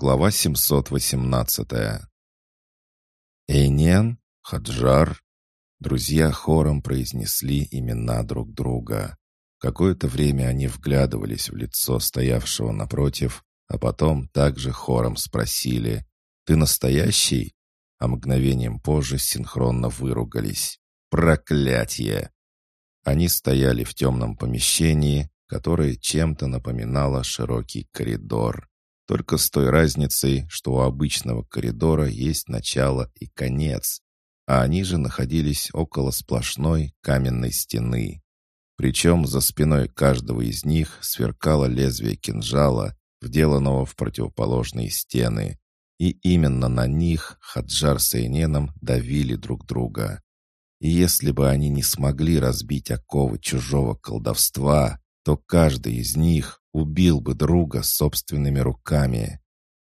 Глава 718 Эйнен, Хаджар. Друзья хором произнесли имена друг друга. Какое-то время они вглядывались в лицо стоявшего напротив, а потом также хором спросили «Ты настоящий?» А мгновением позже синхронно выругались. «Проклятье!» Они стояли в темном помещении, которое чем-то напоминало широкий коридор. Только с той разницей, что у обычного коридора есть начало и конец, а они же находились около сплошной каменной стены. Причем за спиной каждого из них сверкало лезвие кинжала, вделанного в противоположные стены. И именно на них Хаджар с Эйненом давили друг друга. И если бы они не смогли разбить оковы чужого колдовства, то каждый из них убил бы друга собственными руками.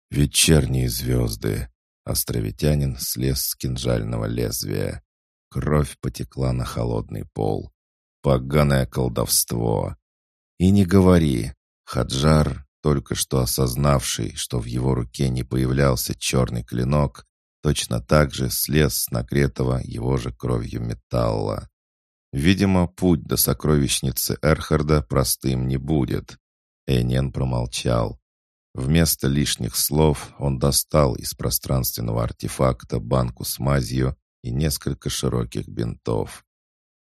Вечерние звезды. Островитянин слез с кинжального лезвия. Кровь потекла на холодный пол. Поганое колдовство. И не говори. Хаджар, только что осознавший, что в его руке не появлялся черный клинок, точно так же слез с нагретого его же кровью металла. Видимо, путь до сокровищницы Эрхарда простым не будет. Эйнен промолчал. Вместо лишних слов он достал из пространственного артефакта банку с мазью и несколько широких бинтов.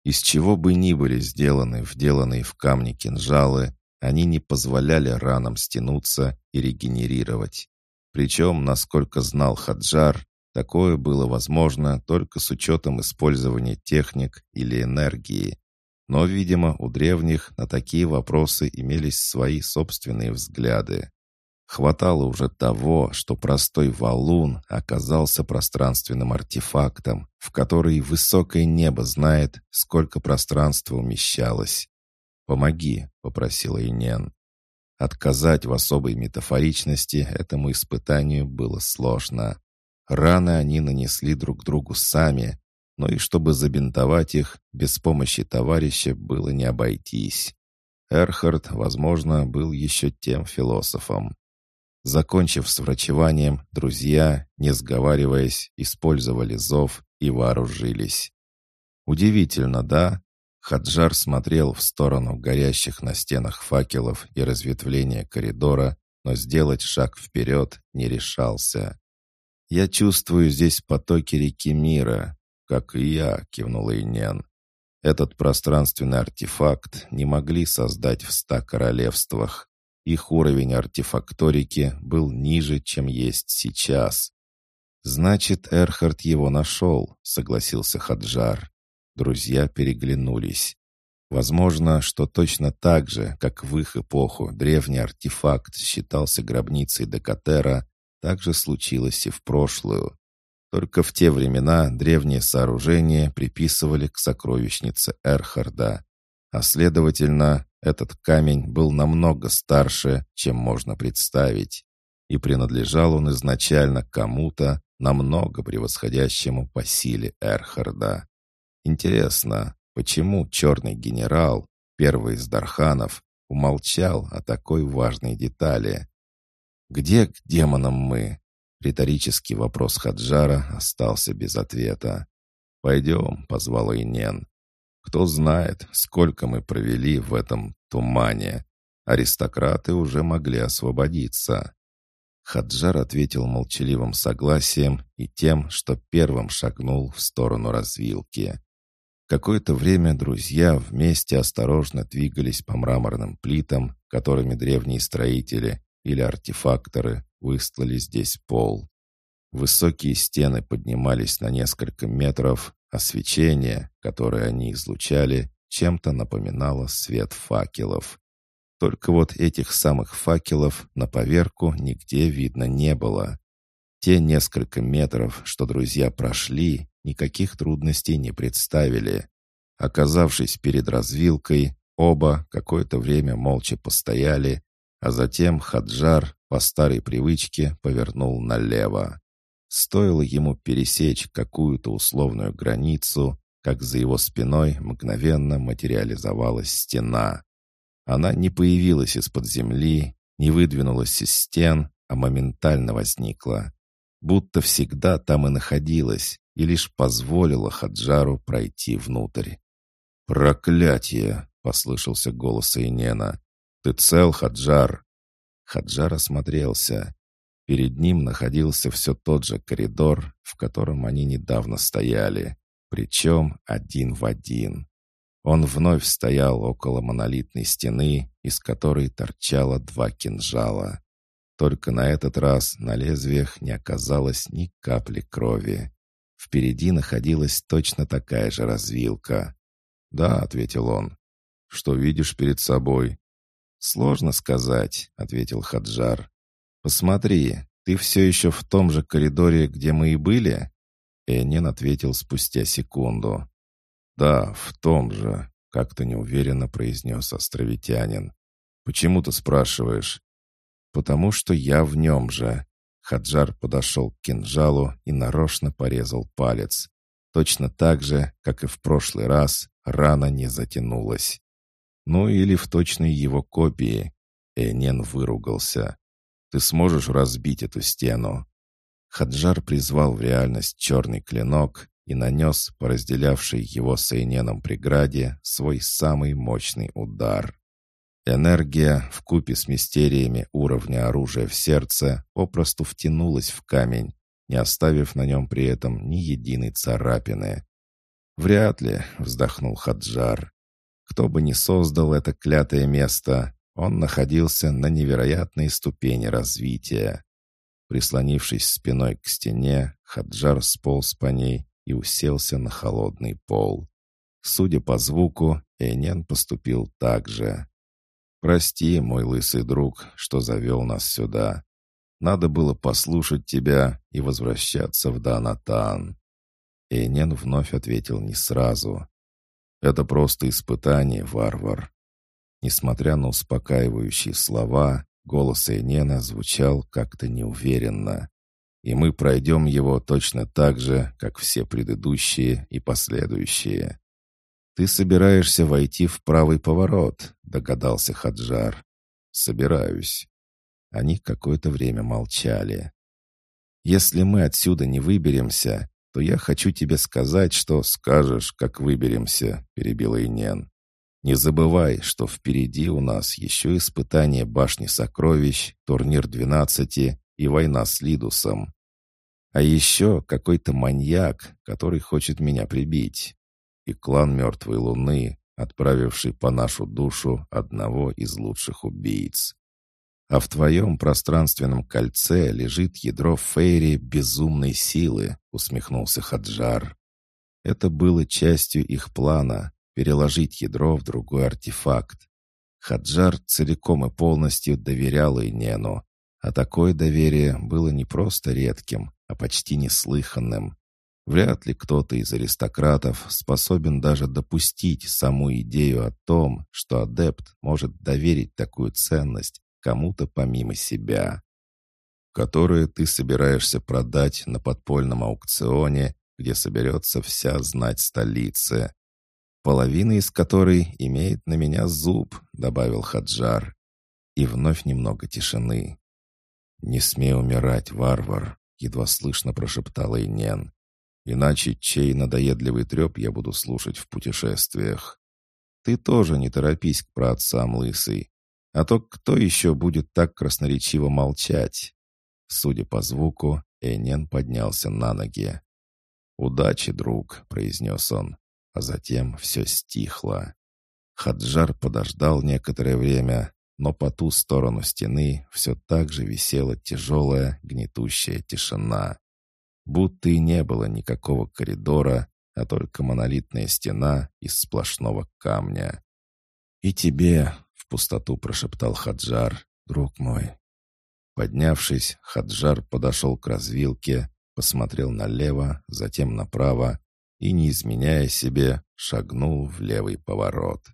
Из чего бы ни были сделаны вделанные в камни кинжалы, они не позволяли ранам стянуться и регенерировать. Причем, насколько знал Хаджар, Такое было возможно только с учетом использования техник или энергии. Но, видимо, у древних на такие вопросы имелись свои собственные взгляды. Хватало уже того, что простой валун оказался пространственным артефактом, в который высокое небо знает, сколько пространства умещалось. «Помоги», — попросила Инен. Отказать в особой метафоричности этому испытанию было сложно. Раны они нанесли друг другу сами, но и чтобы забинтовать их, без помощи товарища было не обойтись. Эрхард, возможно, был еще тем философом. Закончив с врачеванием, друзья, не сговариваясь, использовали зов и вооружились. Удивительно, да? Хаджар смотрел в сторону горящих на стенах факелов и разветвления коридора, но сделать шаг вперед не решался. «Я чувствую здесь потоки реки мира, как и я», — кивнул Инен. «Этот пространственный артефакт не могли создать в ста королевствах. Их уровень артефакторики был ниже, чем есть сейчас». «Значит, Эрхард его нашел», — согласился Хаджар. Друзья переглянулись. Возможно, что точно так же, как в их эпоху древний артефакт считался гробницей Декатера, так же случилось и в прошлую. Только в те времена древние сооружения приписывали к сокровищнице Эрхарда, а следовательно, этот камень был намного старше, чем можно представить, и принадлежал он изначально кому-то, намного превосходящему по силе Эрхарда. Интересно, почему черный генерал, первый из Дарханов, умолчал о такой важной детали? «Где к демонам мы?» Риторический вопрос Хаджара остался без ответа. «Пойдем», — позвал Инен. «Кто знает, сколько мы провели в этом тумане. Аристократы уже могли освободиться». Хаджар ответил молчаливым согласием и тем, что первым шагнул в сторону развилки. Какое-то время друзья вместе осторожно двигались по мраморным плитам, которыми древние строители или артефакторы выстлали здесь пол. Высокие стены поднимались на несколько метров, а свечение, которое они излучали, чем-то напоминало свет факелов. Только вот этих самых факелов на поверку нигде видно не было. Те несколько метров, что друзья прошли, никаких трудностей не представили. Оказавшись перед развилкой, оба какое-то время молча постояли, а затем Хаджар по старой привычке повернул налево. Стоило ему пересечь какую-то условную границу, как за его спиной мгновенно материализовалась стена. Она не появилась из-под земли, не выдвинулась из стен, а моментально возникла. Будто всегда там и находилась, и лишь позволила Хаджару пройти внутрь. «Проклятие!» — послышался голос Инена. «Ты цел, Хаджар?» Хаджар осмотрелся. Перед ним находился все тот же коридор, в котором они недавно стояли, причем один в один. Он вновь стоял около монолитной стены, из которой торчало два кинжала. Только на этот раз на лезвиях не оказалось ни капли крови. Впереди находилась точно такая же развилка. «Да», — ответил он. «Что видишь перед собой?» «Сложно сказать», — ответил Хаджар. «Посмотри, ты все еще в том же коридоре, где мы и были?» Энин ответил спустя секунду. «Да, в том же», — как-то неуверенно произнес островитянин. «Почему ты спрашиваешь?» «Потому что я в нем же». Хаджар подошел к кинжалу и нарочно порезал палец. Точно так же, как и в прошлый раз, рана не затянулась. Ну или в точной его копии. Энен выругался. Ты сможешь разбить эту стену?» Хаджар призвал в реальность черный клинок и нанес по разделявшей его с Эйненом преграде свой самый мощный удар. Энергия, в купе с мистериями уровня оружия в сердце, попросту втянулась в камень, не оставив на нем при этом ни единой царапины. «Вряд ли», — вздохнул Хаджар. «Кто бы ни создал это клятое место, он находился на невероятной ступени развития. Прислонившись спиной к стене, Хаджар сполз по ней и уселся на холодный пол. Судя по звуку, Энен поступил так же. «Прости, мой лысый друг, что завел нас сюда. Надо было послушать тебя и возвращаться в Данатан». Энен вновь ответил не сразу. «Это просто испытание, варвар. Несмотря на успокаивающие слова, голос Эйнена звучал как-то неуверенно. И мы пройдем его точно так же, как все предыдущие и последующие. «Ты собираешься войти в правый поворот», — догадался Хаджар. «Собираюсь». Они какое-то время молчали. «Если мы отсюда не выберемся, то я хочу тебе сказать, что скажешь, как выберемся», — перебил Инен. Не забывай, что впереди у нас еще испытание башни сокровищ, турнир двенадцати и война с Лидусом. А еще какой-то маньяк, который хочет меня прибить. И клан Мертвой Луны, отправивший по нашу душу одного из лучших убийц. А в твоем пространственном кольце лежит ядро Фейри безумной силы, усмехнулся Хаджар. Это было частью их плана, переложить ядро в другой артефакт. Хаджар целиком и полностью доверял Инену, а такое доверие было не просто редким, а почти неслыханным. Вряд ли кто-то из аристократов способен даже допустить саму идею о том, что адепт может доверить такую ценность кому-то помимо себя, которую ты собираешься продать на подпольном аукционе, где соберется вся знать столицы половина из которой имеет на меня зуб», — добавил Хаджар. И вновь немного тишины. «Не смей умирать, варвар», — едва слышно прошептал Инен. «Иначе чей надоедливый треп я буду слушать в путешествиях? Ты тоже не торопись к праотцам, лысый. А то кто еще будет так красноречиво молчать?» Судя по звуку, Энен поднялся на ноги. «Удачи, друг», — произнес он а затем все стихло. Хаджар подождал некоторое время, но по ту сторону стены все так же висела тяжелая, гнетущая тишина. Будто и не было никакого коридора, а только монолитная стена из сплошного камня. «И тебе», — пустоту прошептал Хаджар, — «друг мой». Поднявшись, Хаджар подошел к развилке, посмотрел налево, затем направо и, не изменяя себе, шагнул в левый поворот.